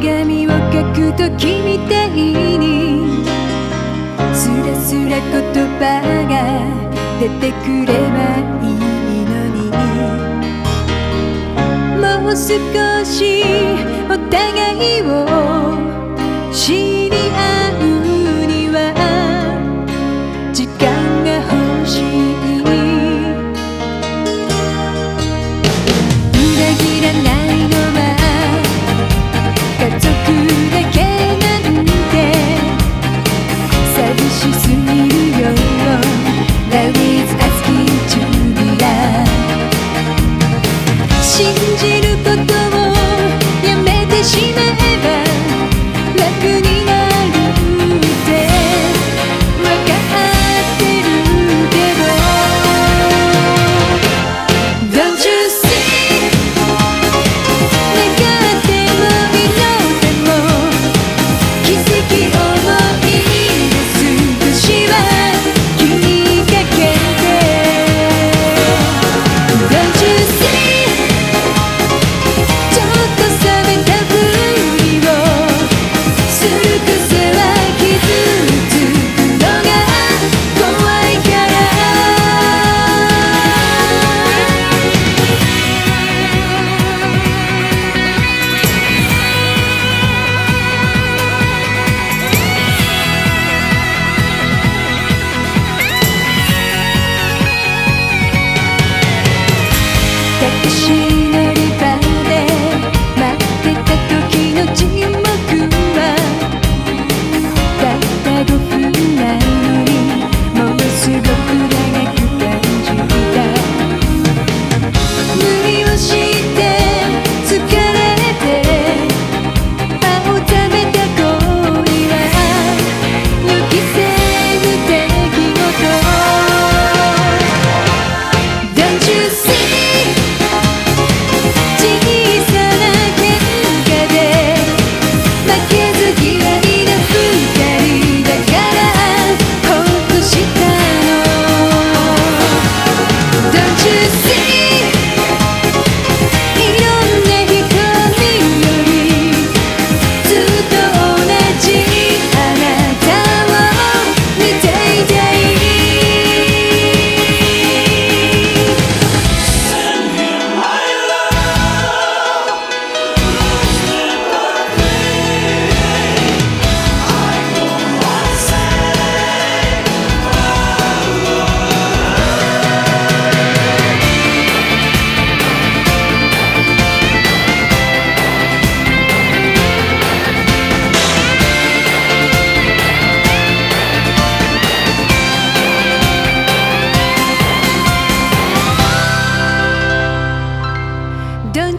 鏡を描くときみたいにすらすら言葉が出てくればいいのに。もう少しお互いを信じる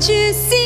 you see?